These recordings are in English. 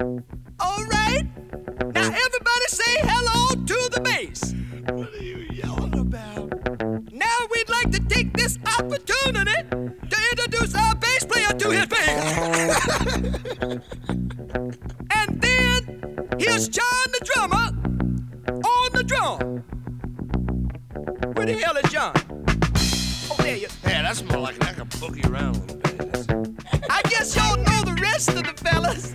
All right. Now everybody say hello to the bass. What are you yelling about? Now we'd like to take this opportunity to introduce our bass player to his bass. and then here's John the drummer on the drum. Where the hell is John? Oh, there you. Yeah, that's more like I can boogie around a little bit. I guess y'all know the rest of the fellas.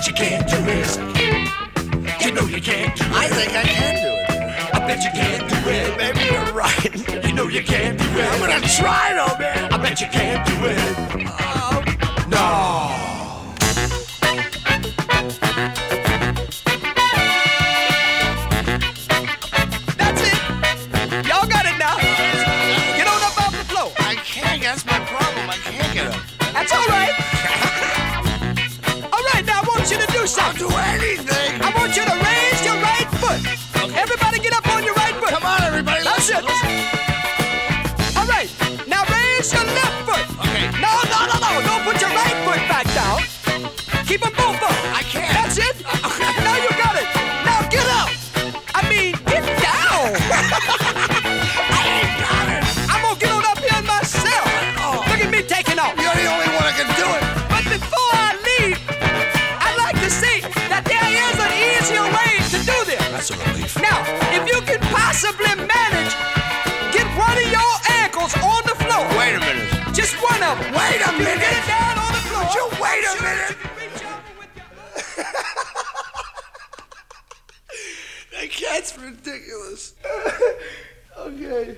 bet you can't do this. You know you can't do it. I think I can do it. I bet you can't do it. Maybe you're right. You know you can't do it. I'm gonna try though, man. I bet you can't do it. Keep them both up. I can't. That's it. now you got it. Now get up. I mean, get down. I ain't got it. I'm gonna get on up here myself. Oh. Look at me taking off. You're the only one that can do it. But before I leave, I'd like to say that there is an easier way to do this. That's a relief. Now, if you can possibly manage, get one of your ankles on the floor. Wait a minute. Just one of them. Wait a You Get minute. it down on the floor. Would you wait a minute? That's ridiculous. okay.